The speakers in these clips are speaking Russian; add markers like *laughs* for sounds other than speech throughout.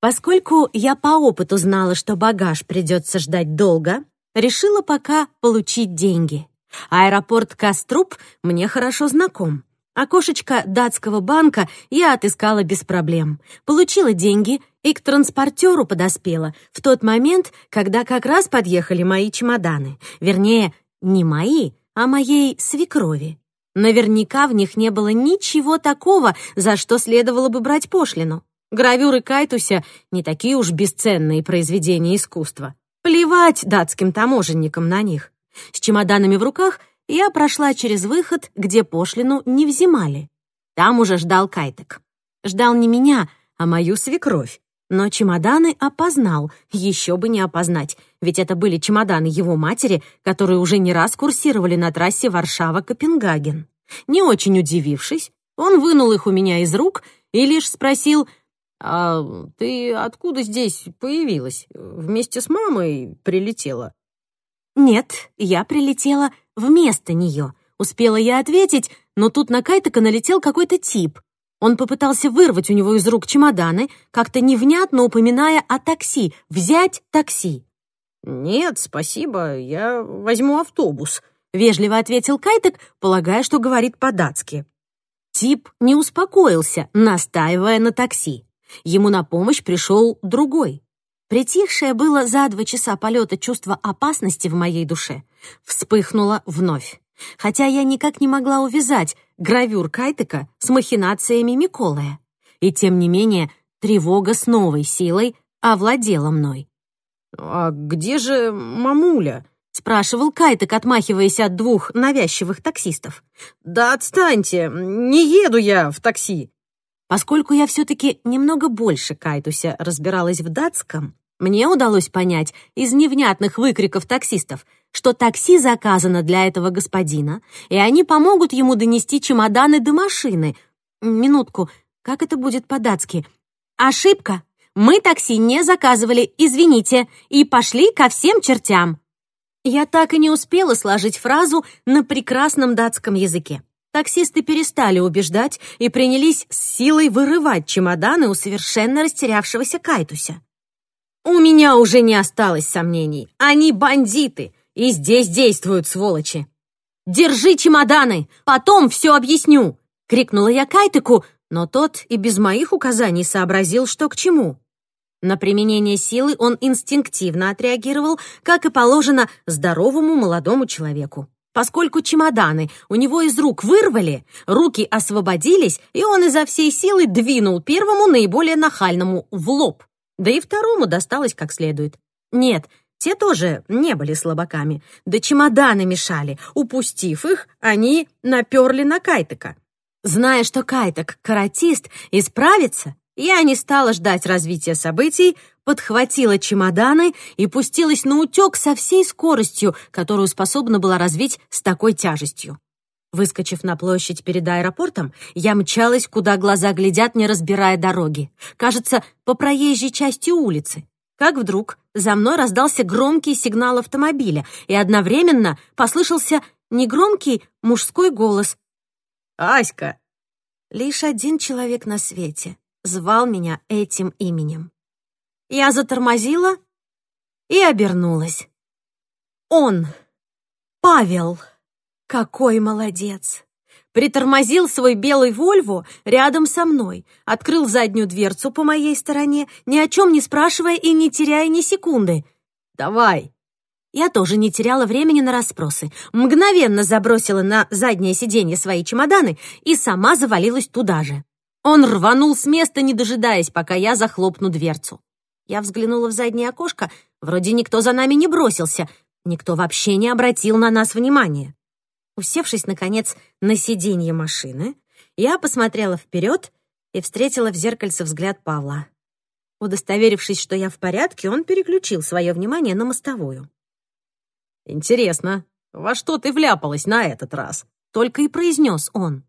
Поскольку я по опыту знала, что багаж придется ждать долго, решила пока получить деньги. Аэропорт Каструб мне хорошо знаком. Окошечко датского банка я отыскала без проблем. Получила деньги и к транспортеру подоспела в тот момент, когда как раз подъехали мои чемоданы. Вернее, не мои, а моей свекрови. Наверняка в них не было ничего такого, за что следовало бы брать пошлину. Гравюры Кайтуся — не такие уж бесценные произведения искусства. Плевать датским таможенникам на них. С чемоданами в руках я прошла через выход, где пошлину не взимали. Там уже ждал Кайтек. Ждал не меня, а мою свекровь. Но чемоданы опознал, еще бы не опознать, ведь это были чемоданы его матери, которые уже не раз курсировали на трассе Варшава-Копенгаген. Не очень удивившись, он вынул их у меня из рук и лишь спросил, «А ты откуда здесь появилась? Вместе с мамой прилетела?» «Нет, я прилетела вместо нее», — успела я ответить, но тут на Кайтека налетел какой-то тип. Он попытался вырвать у него из рук чемоданы, как-то невнятно упоминая о такси, взять такси. «Нет, спасибо, я возьму автобус», — вежливо ответил Кайтек, полагая, что говорит по-датски. Тип не успокоился, настаивая на такси. Ему на помощь пришел другой. Притихшее было за два часа полета чувство опасности в моей душе вспыхнуло вновь. Хотя я никак не могла увязать гравюр Кайтека с махинациями Миколая. И тем не менее тревога с новой силой овладела мной. «А где же мамуля?» — спрашивал Кайтек, отмахиваясь от двух навязчивых таксистов. «Да отстаньте, не еду я в такси!» Поскольку я все-таки немного больше Кайтуся разбиралась в датском, мне удалось понять из невнятных выкриков таксистов, что такси заказано для этого господина, и они помогут ему донести чемоданы до машины. Минутку, как это будет по-датски? Ошибка. Мы такси не заказывали, извините, и пошли ко всем чертям. Я так и не успела сложить фразу на прекрасном датском языке. Таксисты перестали убеждать и принялись с силой вырывать чемоданы у совершенно растерявшегося Кайтуся. У меня уже не осталось сомнений. Они бандиты, и здесь действуют сволочи. «Держи чемоданы, потом все объясню!» — крикнула я Кайтыку, но тот и без моих указаний сообразил, что к чему. На применение силы он инстинктивно отреагировал, как и положено здоровому молодому человеку. Поскольку чемоданы у него из рук вырвали, руки освободились, и он изо всей силы двинул первому наиболее нахальному в лоб. Да и второму досталось как следует. Нет, те тоже не были слабаками. Да чемоданы мешали. Упустив их, они наперли на Кайтека. Зная, что Кайтек — каратист и справится, я не стала ждать развития событий, подхватила чемоданы и пустилась на утек со всей скоростью, которую способна была развить с такой тяжестью. Выскочив на площадь перед аэропортом, я мчалась, куда глаза глядят, не разбирая дороги. Кажется, по проезжей части улицы. Как вдруг за мной раздался громкий сигнал автомобиля, и одновременно послышался негромкий мужской голос. «Аська!» Лишь один человек на свете звал меня этим именем. Я затормозила и обернулась. Он, Павел, какой молодец! Притормозил свой белый Вольво рядом со мной, открыл заднюю дверцу по моей стороне, ни о чем не спрашивая и не теряя ни секунды. «Давай!» Я тоже не теряла времени на расспросы. Мгновенно забросила на заднее сиденье свои чемоданы и сама завалилась туда же. Он рванул с места, не дожидаясь, пока я захлопну дверцу. Я взглянула в заднее окошко, вроде никто за нами не бросился, никто вообще не обратил на нас внимания. Усевшись, наконец, на сиденье машины, я посмотрела вперед и встретила в зеркальце взгляд Павла. Удостоверившись, что я в порядке, он переключил свое внимание на мостовую. «Интересно, во что ты вляпалась на этот раз?» Только и произнес он.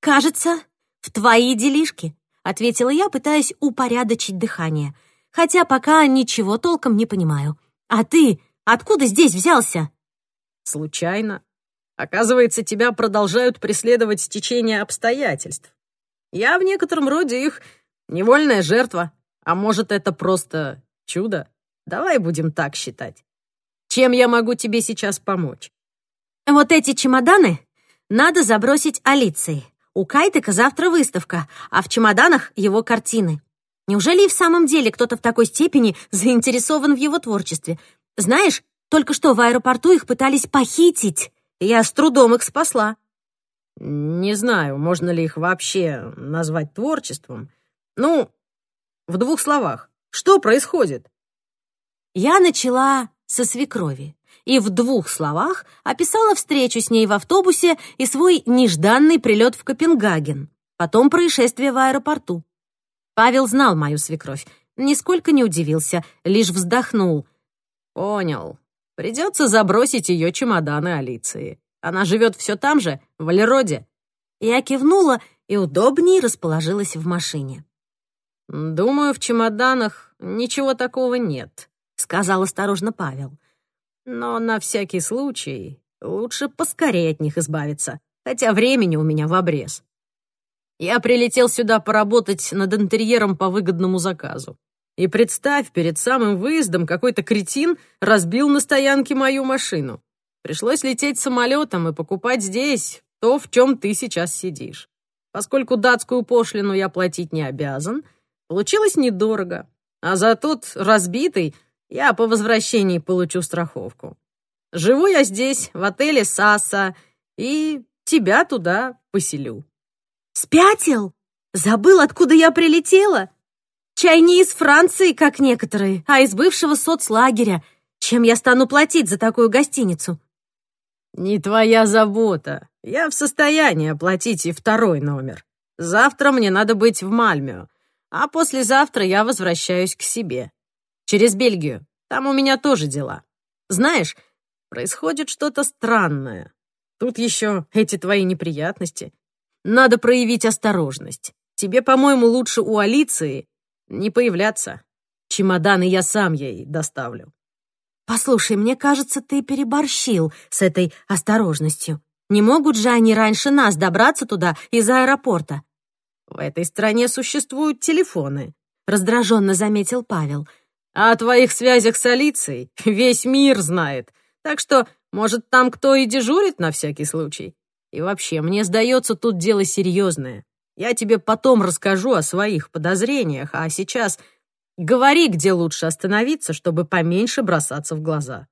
«Кажется, «В твои делишки», — ответила я, пытаясь упорядочить дыхание. «Хотя пока ничего толком не понимаю. А ты откуда здесь взялся?» «Случайно. Оказывается, тебя продолжают преследовать стечение обстоятельств. Я в некотором роде их невольная жертва. А может, это просто чудо? Давай будем так считать. Чем я могу тебе сейчас помочь? Вот эти чемоданы надо забросить Алиции. У Кайтека завтра выставка, а в чемоданах его картины. Неужели и в самом деле кто-то в такой степени заинтересован в его творчестве? Знаешь, только что в аэропорту их пытались похитить. Я с трудом их спасла. Не знаю, можно ли их вообще назвать творчеством. Ну, в двух словах, что происходит? Я начала со свекрови и в двух словах описала встречу с ней в автобусе и свой нежданный прилет в Копенгаген, потом происшествие в аэропорту. Павел знал мою свекровь, нисколько не удивился, лишь вздохнул. «Понял. Придется забросить ее чемоданы Алиции. Она живет все там же, в Валероде». Я кивнула и удобнее расположилась в машине. «Думаю, в чемоданах ничего такого нет», — сказал осторожно Павел. «Но на всякий случай лучше поскорее от них избавиться, хотя времени у меня в обрез. Я прилетел сюда поработать над интерьером по выгодному заказу. И представь, перед самым выездом какой-то кретин разбил на стоянке мою машину. Пришлось лететь самолетом и покупать здесь то, в чем ты сейчас сидишь. Поскольку датскую пошлину я платить не обязан, получилось недорого. А за тот разбитый я по возвращении получу страховку. Живу я здесь, в отеле «Саса», и тебя туда поселю. Спятил? Забыл, откуда я прилетела? Чай не из Франции, как некоторые, а из бывшего соцлагеря. Чем я стану платить за такую гостиницу? Не твоя забота. Я в состоянии оплатить и второй номер. Завтра мне надо быть в Мальмё, а послезавтра я возвращаюсь к себе. Через Бельгию. Там у меня тоже дела. Знаешь, происходит что-то странное. Тут еще эти твои неприятности. Надо проявить осторожность. Тебе, по-моему, лучше у Алиции не появляться. Чемоданы я сам ей доставлю. Послушай, мне кажется, ты переборщил с этой осторожностью. Не могут же они раньше нас добраться туда из аэропорта? В этой стране существуют телефоны, раздраженно заметил Павел. А о твоих связях с Алицией весь мир знает. Так что, может, там кто и дежурит на всякий случай? И вообще, мне сдается, тут дело серьезное. Я тебе потом расскажу о своих подозрениях, а сейчас говори, где лучше остановиться, чтобы поменьше бросаться в глаза.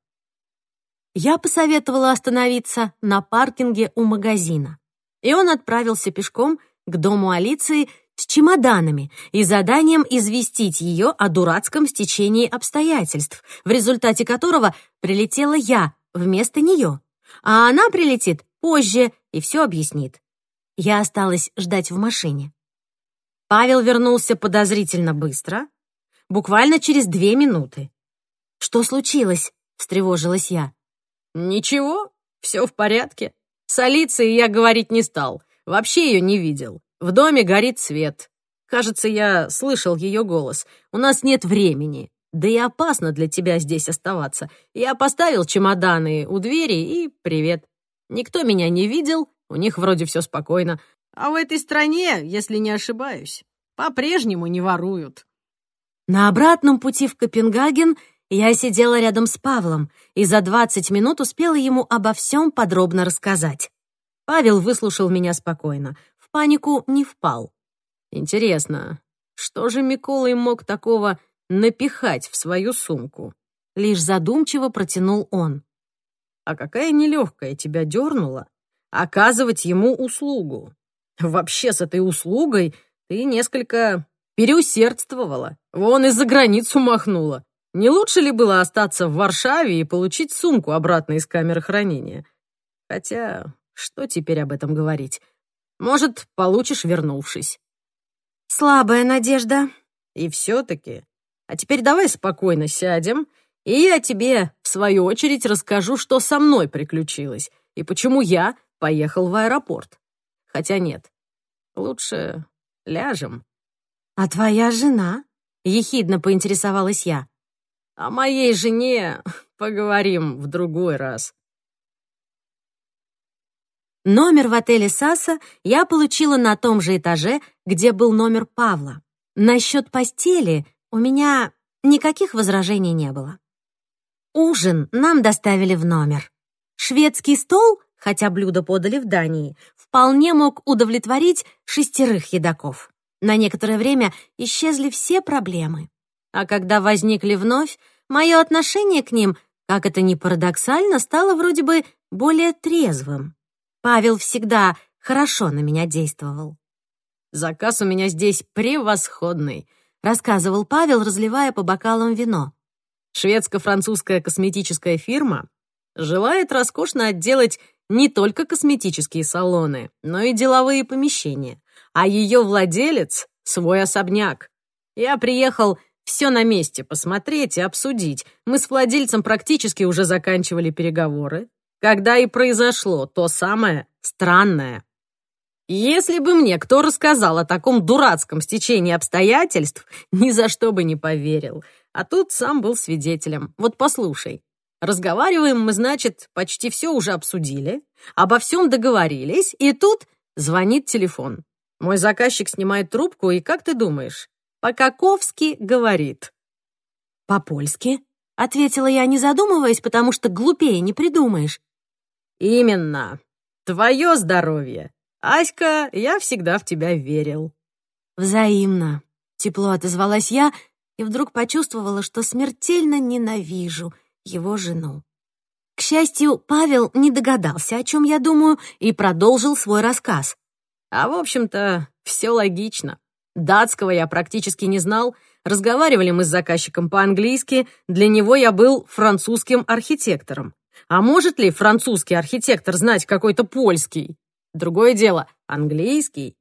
Я посоветовала остановиться на паркинге у магазина. И он отправился пешком к дому Алиции с чемоданами и заданием известить ее о дурацком стечении обстоятельств, в результате которого прилетела я вместо нее, а она прилетит позже и все объяснит. Я осталась ждать в машине. Павел вернулся подозрительно быстро, буквально через две минуты. «Что случилось?» — встревожилась я. «Ничего, все в порядке. С Алицией я говорить не стал, вообще ее не видел. В доме горит свет. Кажется, я слышал ее голос. У нас нет времени. Да и опасно для тебя здесь оставаться. Я поставил чемоданы у двери и привет. Никто меня не видел, у них вроде все спокойно. А в этой стране, если не ошибаюсь, по-прежнему не воруют. На обратном пути в Копенгаген я сидела рядом с Павлом и за 20 минут успела ему обо всем подробно рассказать. Павел выслушал меня спокойно, панику не впал. Интересно, что же Микола им мог такого напихать в свою сумку? Лишь задумчиво протянул он. А какая нелегкая тебя дернула оказывать ему услугу. Вообще с этой услугой ты несколько переусердствовала. Вон и за границу махнула. Не лучше ли было остаться в Варшаве и получить сумку обратно из камеры хранения? Хотя, что теперь об этом говорить? Может, получишь, вернувшись. Слабая надежда. И все-таки. А теперь давай спокойно сядем и я тебе, в свою очередь, расскажу, что со мной приключилось и почему я поехал в аэропорт. Хотя нет, лучше ляжем. «А твоя жена?» — ехидно поинтересовалась я. «О моей жене поговорим в другой раз». Номер в отеле «Саса» я получила на том же этаже, где был номер Павла. Насчет постели У меня никаких возражений не было. Ужин нам доставили в номер. Шведский стол, хотя блюдо подали в Дании, вполне мог удовлетворить шестерых едоков. На некоторое время исчезли все проблемы. А когда возникли вновь, мое отношение к ним, как это ни парадоксально, стало вроде бы более трезвым. Павел всегда хорошо на меня действовал. «Заказ у меня здесь превосходный», — рассказывал Павел, разливая по бокалам вино. Шведско-французская косметическая фирма желает роскошно отделать не только косметические салоны, но и деловые помещения, а ее владелец — свой особняк. Я приехал все на месте посмотреть и обсудить. Мы с владельцем практически уже заканчивали переговоры, когда и произошло то самое странное. Если бы мне кто рассказал о таком дурацком стечении обстоятельств, *laughs* ни за что бы не поверил. А тут сам был свидетелем. Вот послушай. Разговариваем мы, значит, почти все уже обсудили, обо всем договорились, и тут звонит телефон. Мой заказчик снимает трубку, и как ты думаешь? По-каковски говорит. «По-польски?» — ответила я, не задумываясь, потому что глупее не придумаешь. «Именно. Твое здоровье. Аська, я всегда в тебя верил». «Взаимно», — тепло отозвалась я, и вдруг почувствовала, что смертельно ненавижу его жену. К счастью, Павел не догадался, о чем я думаю, и продолжил свой рассказ. А в общем-то, все логично. Датского я практически не знал. Разговаривали мы с заказчиком по-английски. Для него я был французским архитектором. А может ли французский архитектор знать какой-то польский? Другое дело, английский.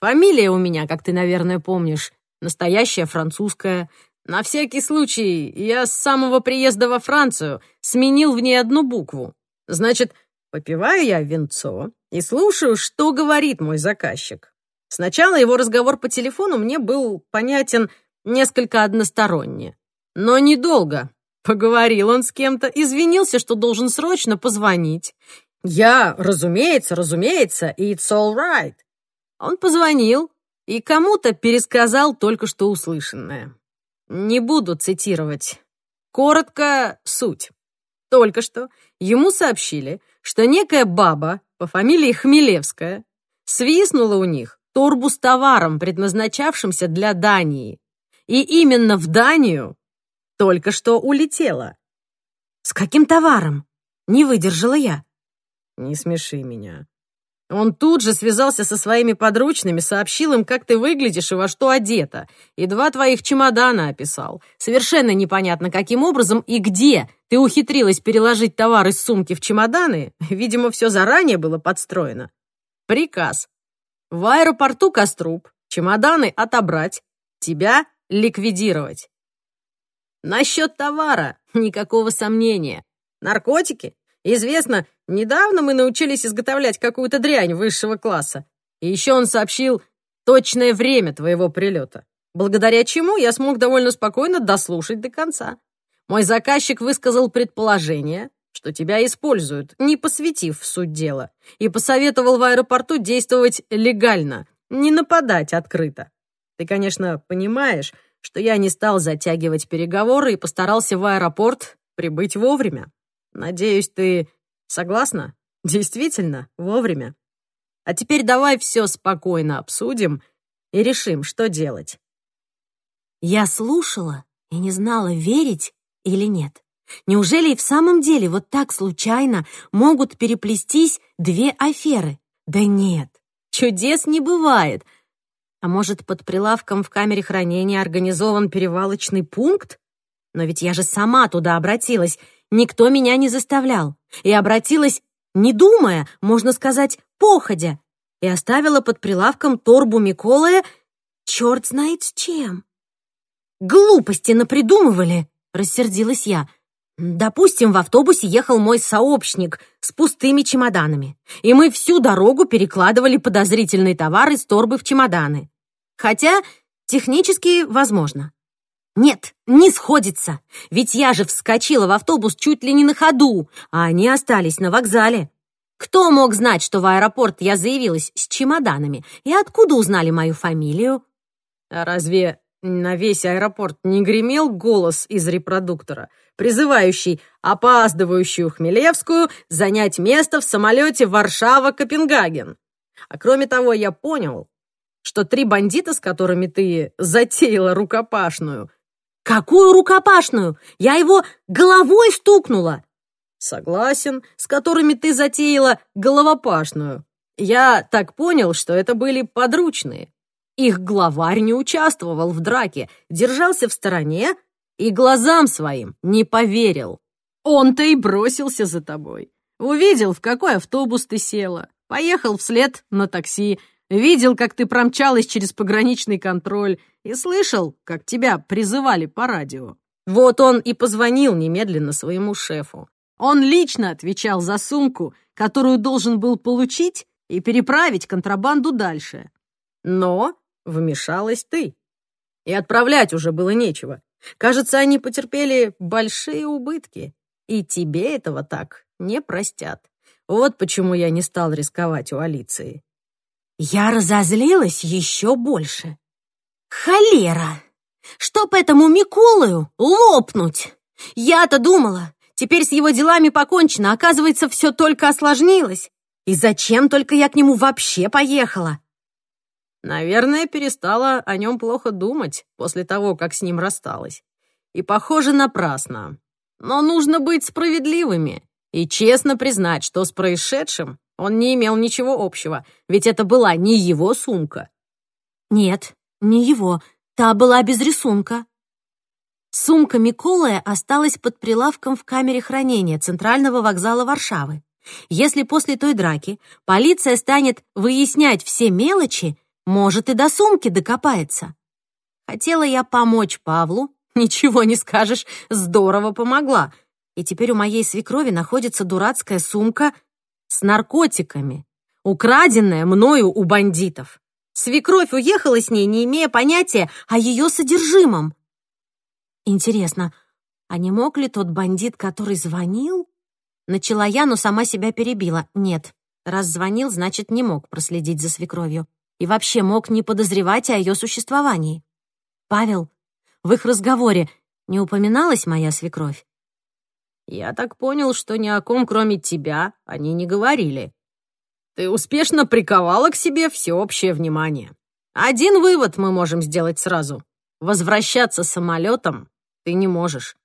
Фамилия у меня, как ты, наверное, помнишь, настоящая французская. На всякий случай, я с самого приезда во Францию сменил в ней одну букву. Значит, попиваю я венцо и слушаю, что говорит мой заказчик. Сначала его разговор по телефону мне был понятен несколько односторонне. Но недолго. Поговорил он с кем-то, извинился, что должен срочно позвонить. Я, разумеется, разумеется, it's all right. Он позвонил, и кому-то пересказал только что услышанное. Не буду цитировать. Коротко суть. Только что ему сообщили, что некая баба по фамилии Хмелевская свистнула у них торбу с товаром, предназначавшимся для Дании. И именно в Данию только что улетела. «С каким товаром?» Не выдержала я. «Не смеши меня. Он тут же связался со своими подручными, сообщил им, как ты выглядишь и во что одета. И два твоих чемодана описал. Совершенно непонятно, каким образом и где ты ухитрилась переложить товар из сумки в чемоданы. Видимо, все заранее было подстроено. Приказ. В аэропорту Коструб чемоданы отобрать, тебя ликвидировать. Насчет товара никакого сомнения. Наркотики? Известно, недавно мы научились изготовлять какую-то дрянь высшего класса. И еще он сообщил точное время твоего прилета, благодаря чему я смог довольно спокойно дослушать до конца. Мой заказчик высказал предположение, что тебя используют, не посвятив в суть дела, и посоветовал в аэропорту действовать легально, не нападать открыто. Ты, конечно, понимаешь, что я не стал затягивать переговоры и постарался в аэропорт прибыть вовремя. Надеюсь, ты согласна? Действительно, вовремя. А теперь давай все спокойно обсудим и решим, что делать. Я слушала и не знала, верить или нет. Неужели и в самом деле вот так случайно могут переплестись две аферы? Да нет, чудес не бывает. А может, под прилавком в камере хранения организован перевалочный пункт? Но ведь я же сама туда обратилась Никто меня не заставлял. И обратилась, не думая, можно сказать, походя, и оставила под прилавком торбу Миколая черт знает с чем. «Глупости напридумывали!» — рассердилась я. «Допустим, в автобусе ехал мой сообщник с пустыми чемоданами, и мы всю дорогу перекладывали подозрительный товар из торбы в чемоданы. Хотя технически возможно. Нет, не сходится. Ведь я же вскочила в автобус чуть ли не на ходу, а они остались на вокзале. Кто мог знать, что в аэропорт я заявилась с чемоданами? И откуда узнали мою фамилию? А разве на весь аэропорт не гремел голос из репродуктора, призывающий опаздывающую Хмелевскую занять место в самолете Варшава-Копенгаген. А кроме того, я понял, что три бандита, с которыми ты затеяла рукопашную... Какую рукопашную? Я его головой стукнула. Согласен, с которыми ты затеяла головопашную. Я так понял, что это были подручные. Их главарь не участвовал в драке, держался в стороне и глазам своим не поверил. Он-то и бросился за тобой. Увидел, в какой автобус ты села, поехал вслед на такси, видел, как ты промчалась через пограничный контроль и слышал, как тебя призывали по радио. Вот он и позвонил немедленно своему шефу. Он лично отвечал за сумку, которую должен был получить и переправить контрабанду дальше. Но вмешалась ты. И отправлять уже было нечего. Кажется, они потерпели большие убытки. И тебе этого так не простят. Вот почему я не стал рисковать у Алиции. Я разозлилась еще больше. Холера! Чтоб этому Миколаю лопнуть! Я-то думала, теперь с его делами покончено, оказывается, все только осложнилось. И зачем только я к нему вообще поехала? Наверное, перестала о нем плохо думать после того, как с ним рассталась. И, похоже, напрасно. Но нужно быть справедливыми и честно признать, что с происшедшим он не имел ничего общего, ведь это была не его сумка. Нет, не его. Та была без рисунка. Сумка Миколая осталась под прилавком в камере хранения Центрального вокзала Варшавы. Если после той драки полиция станет выяснять все мелочи, может, и до сумки докопается. Хотела я помочь Павлу, *laughs* ничего не скажешь, здорово помогла. И теперь у моей свекрови находится дурацкая сумка с наркотиками, украденная мною у бандитов. Свекровь уехала с ней, не имея понятия о ее содержимом. Интересно, а не мог ли тот бандит, который звонил? Начала я, но сама себя перебила. Нет, раз звонил, значит, не мог проследить за свекровью и вообще мог не подозревать о ее существовании. Павел, в их разговоре не упоминалась моя свекровь? Я так понял, что ни о ком, кроме тебя, они не говорили. Ты успешно приковала к себе всеобщее внимание. Один вывод мы можем сделать сразу. Возвращаться самолетом ты не можешь.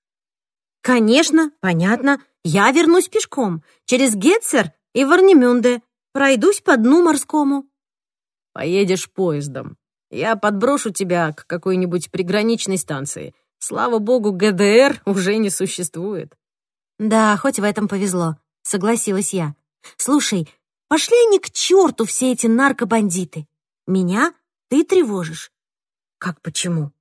Конечно, понятно. Я вернусь пешком, через Гетцер и Варнемюнде. Пройдусь по дну морскому. Поедешь поездом. Я подброшу тебя к какой-нибудь приграничной станции. Слава богу, ГДР уже не существует. Да, хоть в этом повезло, согласилась я. Слушай, пошли они к черту все эти наркобандиты. Меня ты тревожишь. Как почему?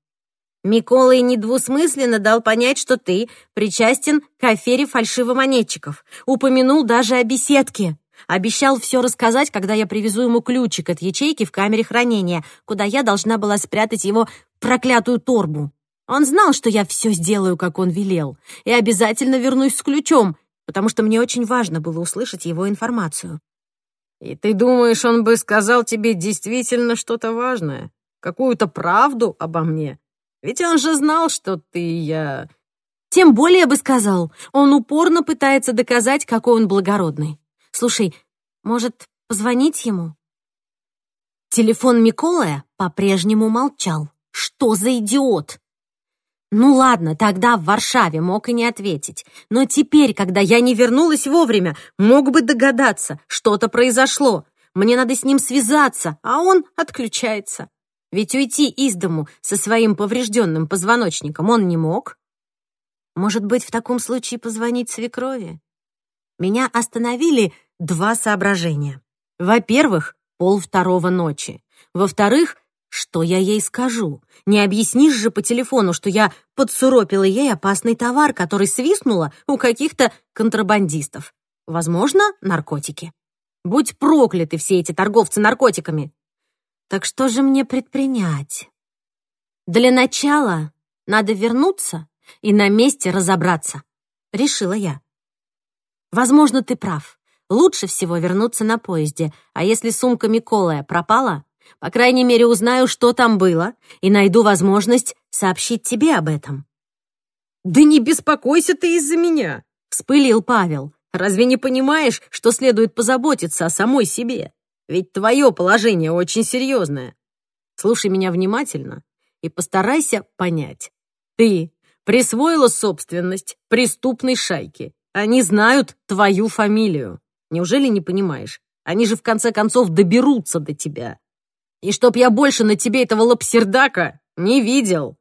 Миколай недвусмысленно дал понять, что ты причастен к афере фальшивомонетчиков. Упомянул даже о беседке. Обещал все рассказать, когда я привезу ему ключик от ячейки в камере хранения, куда я должна была спрятать его проклятую торбу. Он знал, что я все сделаю, как он велел, и обязательно вернусь с ключом, потому что мне очень важно было услышать его информацию. «И ты думаешь, он бы сказал тебе действительно что-то важное? Какую-то правду обо мне? Ведь он же знал, что ты и я...» «Тем более бы сказал. Он упорно пытается доказать, какой он благородный. Слушай, может, позвонить ему?» Телефон Миколая по-прежнему молчал. «Что за идиот?» Ну ладно, тогда в Варшаве мог и не ответить. Но теперь, когда я не вернулась вовремя, мог бы догадаться, что-то произошло. Мне надо с ним связаться, а он отключается. Ведь уйти из дому со своим поврежденным позвоночником он не мог. Может быть, в таком случае позвонить свекрови? Меня остановили два соображения. Во-первых, пол второго ночи. Во-вторых, что я ей скажу? Не объяснишь же по телефону, что я подсуропила ей опасный товар, который свистнула у каких-то контрабандистов. Возможно, наркотики. Будь прокляты все эти торговцы наркотиками. Так что же мне предпринять? Для начала надо вернуться и на месте разобраться, решила я. Возможно, ты прав. Лучше всего вернуться на поезде, а если сумка Миколая пропала, По крайней мере, узнаю, что там было, и найду возможность сообщить тебе об этом». «Да не беспокойся ты из-за меня», — вспылил Павел. «Разве не понимаешь, что следует позаботиться о самой себе? Ведь твое положение очень серьезное. Слушай меня внимательно и постарайся понять. Ты присвоила собственность преступной шайки. Они знают твою фамилию. Неужели не понимаешь? Они же в конце концов доберутся до тебя. И чтоб я больше на тебе этого лапсердака не видел.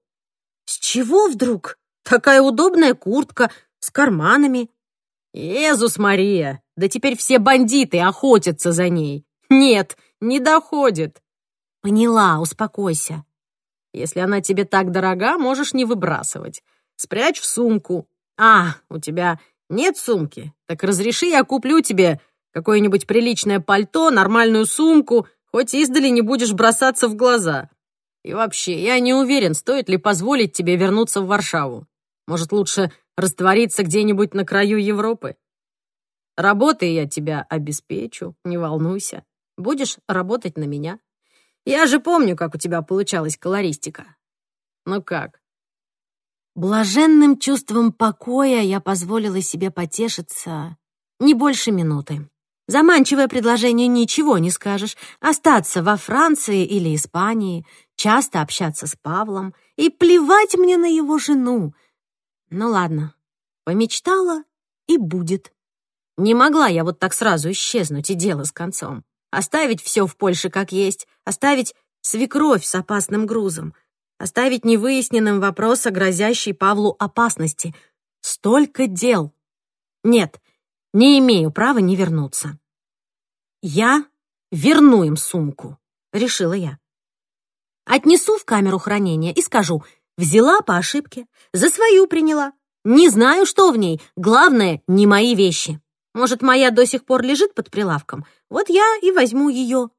С чего вдруг? Такая удобная куртка с карманами. Иисус Мария, да теперь все бандиты охотятся за ней. Нет, не доходит. Поняла, успокойся. Если она тебе так дорога, можешь не выбрасывать. Спрячь в сумку. А, у тебя нет сумки? Так разреши, я куплю тебе какое-нибудь приличное пальто, нормальную сумку, хоть издали не будешь бросаться в глаза. И вообще, я не уверен, стоит ли позволить тебе вернуться в Варшаву. Может, лучше раствориться где-нибудь на краю Европы? Работой я тебя обеспечу, не волнуйся. Будешь работать на меня. Я же помню, как у тебя получалась колористика. Ну как, Блаженным чувством покоя я позволила себе потешиться не больше минуты. Заманчивое предложение ничего не скажешь. Остаться во Франции или Испании, часто общаться с Павлом и плевать мне на его жену. Ну ладно, помечтала и будет. Не могла я вот так сразу исчезнуть и дело с концом. Оставить все в Польше как есть, оставить свекровь с опасным грузом — оставить невыясненным вопрос о грозящей Павлу опасности. Столько дел. Нет, не имею права не вернуться. Я верну им сумку, решила я. Отнесу в камеру хранения и скажу, взяла по ошибке, за свою приняла. Не знаю, что в ней, главное, не мои вещи. Может, моя до сих пор лежит под прилавком? Вот я и возьму ее.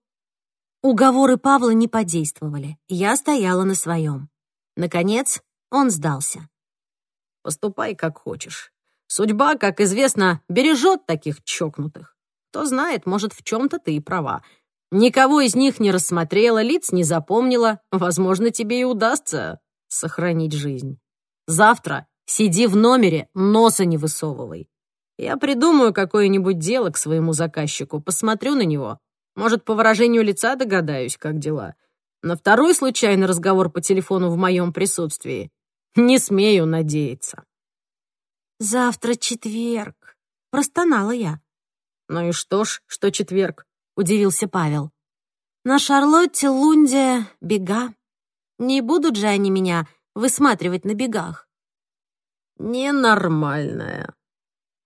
Уговоры Павла не подействовали. Я стояла на своем. Наконец, он сдался. «Поступай, как хочешь. Судьба, как известно, бережет таких чокнутых. Кто знает, может, в чем-то ты и права. Никого из них не рассмотрела, лиц не запомнила. Возможно, тебе и удастся сохранить жизнь. Завтра сиди в номере, носа не высовывай. Я придумаю какое-нибудь дело к своему заказчику, посмотрю на него, может, по выражению лица догадаюсь, как дела. На второй случайный разговор по телефону в моем присутствии не смею надеяться. «Завтра четверг», — простонала я. «Ну и что ж, что четверг?» — удивился Павел. «На Шарлотте Лунде бега. Не будут же они меня высматривать на бегах?» «Ненормальная».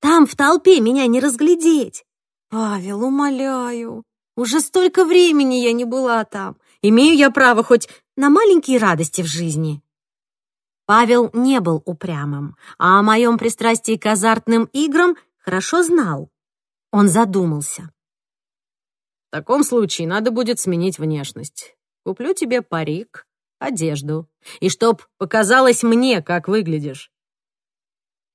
«Там в толпе меня не разглядеть. Павел, умоляю, уже столько времени я не была там. Имею я право хоть на маленькие радости в жизни. Павел не был упрямым, а о моем пристрастии к азартным играм хорошо знал. Он задумался. В таком случае надо будет сменить внешность. Куплю тебе парик, одежду. И чтоб показалось мне, как выглядишь.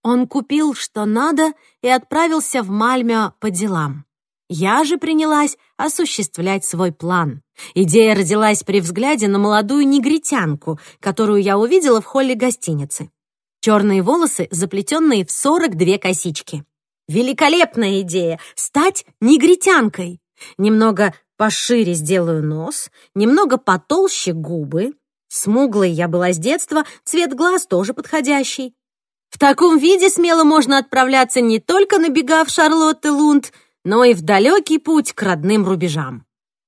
Он купил, что надо, и отправился в Мальмё по делам. Я же принялась осуществлять свой план. Идея родилась при взгляде на молодую негритянку, которую я увидела в холле гостиницы. Черные волосы, заплетенные в 42 косички. Великолепная идея — стать негритянкой. Немного пошире сделаю нос, немного потолще губы. Смуглой я была с детства, цвет глаз тоже подходящий. В таком виде смело можно отправляться не только на бега в Шарлотте Лунд — но и в далекий путь к родным рубежам.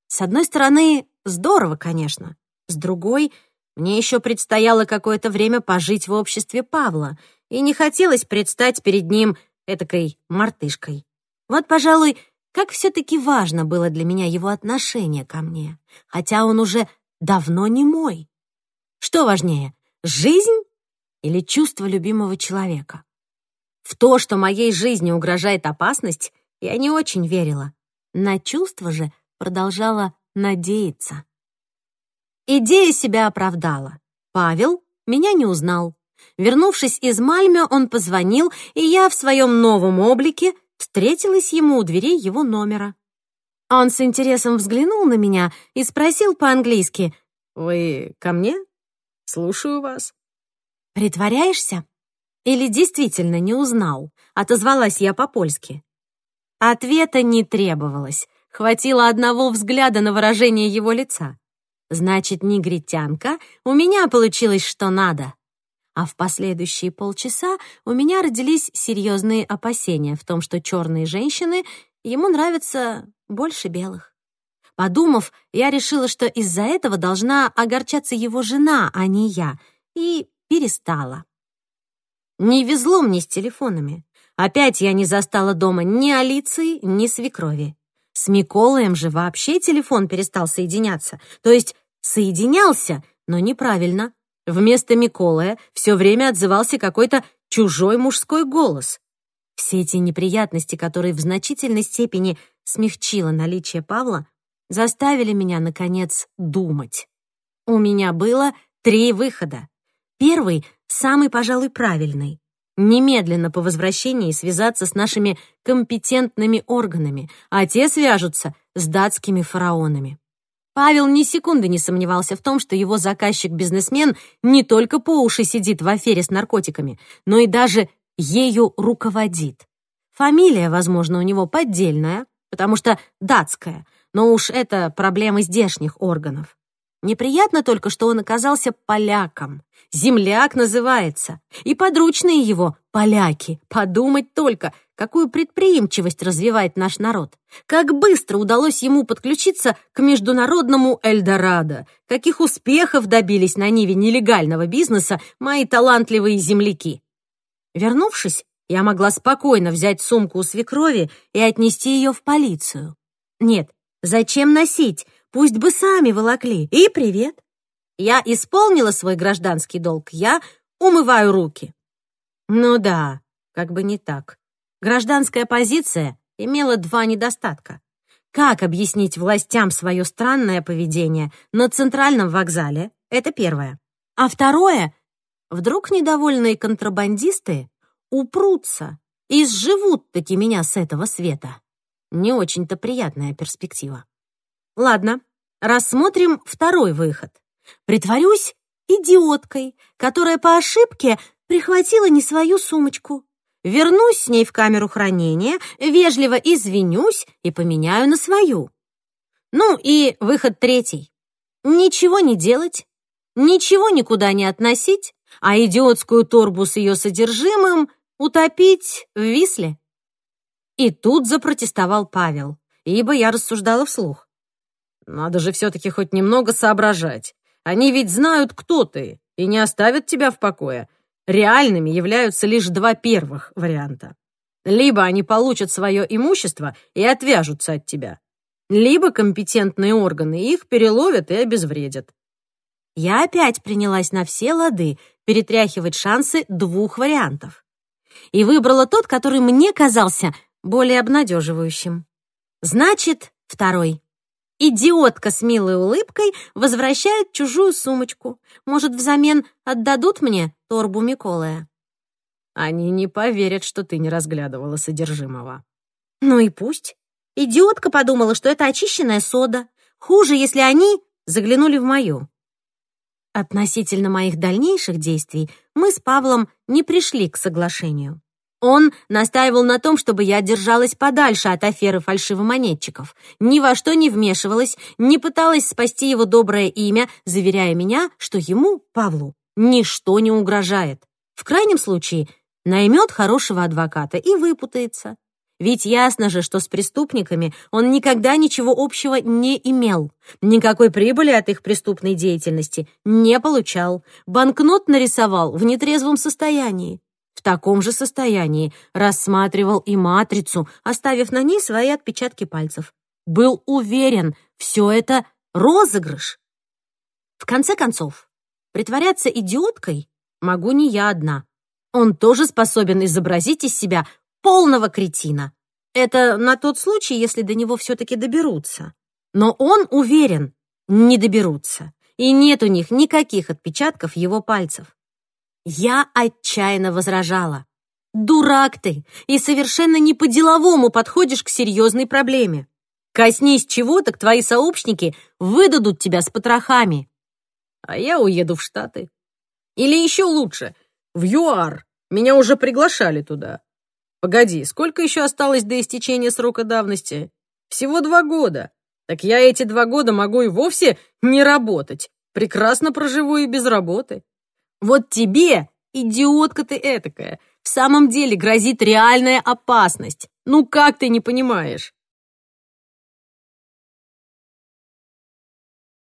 С одной стороны, здорово, конечно. С другой, мне еще предстояло какое-то время пожить в обществе Павла, и не хотелось предстать перед ним этакой мартышкой. Вот, пожалуй, как все-таки важно было для меня его отношение ко мне, хотя он уже давно не мой. Что важнее, жизнь или чувство любимого человека? В то, что моей жизни угрожает опасность, я не очень верила. На чувства же продолжала надеяться. Идея себя оправдала. Павел меня не узнал. Вернувшись из Мальмё, он позвонил, и я в своем новом облике встретилась ему у дверей его номера. Он с интересом взглянул на меня и спросил по-английски. «Вы ко мне? Слушаю вас». «Притворяешься? Или действительно не узнал?» — отозвалась я по-польски. Ответа не требовалось. Хватило одного взгляда на выражение его лица. Значит, негритянка, у меня получилось что надо. А в последующие полчаса у меня родились серьезные опасения в том, что черные женщины ему нравятся больше белых. Подумав, я решила, что из-за этого должна огорчаться его жена, а не я, и перестала. Не везло мне с телефонами. Опять я не застала дома ни Алиции, ни свекрови. С Миколаем же вообще телефон перестал соединяться. То есть соединялся, но неправильно. Вместо Миколая все время отзывался какой-то чужой мужской голос. Все эти неприятности, которые в значительной степени смягчило наличие Павла, заставили меня, наконец, думать. У меня было три выхода. Первый — самый, пожалуй, правильный. Немедленно по возвращении связаться с нашими компетентными органами, а те свяжутся с датскими фараонами. Павел ни секунды не сомневался в том, что его заказчик-бизнесмен не только по уши сидит в афере с наркотиками, но и даже ею руководит. Фамилия, возможно, у него поддельная, потому что датская, но уж это проблемы здешних органов. Неприятно только, что он оказался поляком. Земляк называется. И подручные его — поляки. Подумать только, какую предприимчивость развивает наш народ. Как быстро удалось ему подключиться к международному Эльдорадо. Каких успехов добились на ниве нелегального бизнеса мои талантливые земляки. Вернувшись, я могла спокойно взять сумку у свекрови и отнести ее в полицию. Нет, зачем носить? Пусть бы сами волокли. И привет. Я исполнила свой гражданский долг. Я умываю руки. Ну да, как бы не так. Гражданская позиция имела два недостатка. Как объяснить властям свое странное поведение на центральном вокзале? Это первое. А второе, вдруг недовольные контрабандисты упрутся и сживут таки меня с этого света. Не очень-то приятная перспектива. Ладно, рассмотрим второй выход. Притворюсь идиоткой, которая по ошибке прихватила не свою сумочку. Вернусь с ней в камеру хранения, вежливо извинюсь и поменяю на свою. Ну и выход третий. Ничего не делать, ничего никуда не относить, а идиотскую торбу с ее содержимым утопить в Висле. И тут запротестовал Павел, ибо я рассуждала вслух. Надо же все-таки хоть немного соображать. Они ведь знают, кто ты, и не оставят тебя в покое. Реальными являются лишь два первых варианта. Либо они получат свое имущество и отвяжутся от тебя, либо компетентные органы их переловят и обезвредят. Я опять принялась на все лады перетряхивать шансы двух вариантов. И выбрала тот, который мне казался более обнадеживающим. Значит, второй. Идиотка с милой улыбкой возвращает чужую сумочку. Может, взамен отдадут мне торбу Миколая? Они не поверят, что ты не разглядывала содержимого. Ну и пусть. Идиотка подумала, что это очищенная сода. Хуже, если они заглянули в мою. Относительно моих дальнейших действий мы с Павлом не пришли к соглашению. Он настаивал на том, чтобы я держалась подальше от аферы фальшивомонетчиков, ни во что не вмешивалась, не пыталась спасти его доброе имя, заверяя меня, что ему, Павлу, ничто не угрожает. В крайнем случае, наймет хорошего адвоката и выпутается. Ведь ясно же, что с преступниками он никогда ничего общего не имел. Никакой прибыли от их преступной деятельности не получал. Банкнот нарисовал в нетрезвом состоянии в таком же состоянии рассматривал и матрицу, оставив на ней свои отпечатки пальцев. Был уверен, все это розыгрыш. В конце концов, притворяться идиоткой могу не я одна. Он тоже способен изобразить из себя полного кретина. Это на тот случай, если до него все-таки доберутся. Но он уверен, не доберутся. И нет у них никаких отпечатков его пальцев. Я отчаянно возражала. «Дурак ты! И совершенно не по-деловому подходишь к серьезной проблеме. Коснись чего, так твои сообщники выдадут тебя с потрохами. А я уеду в Штаты. Или еще лучше, в ЮАР. Меня уже приглашали туда. Погоди, сколько еще осталось до истечения срока давности? Всего два года. Так я эти два года могу и вовсе не работать. Прекрасно проживу и без работы. Вот тебе, идиотка ты этакая, в самом деле грозит реальная опасность. Ну как ты не понимаешь?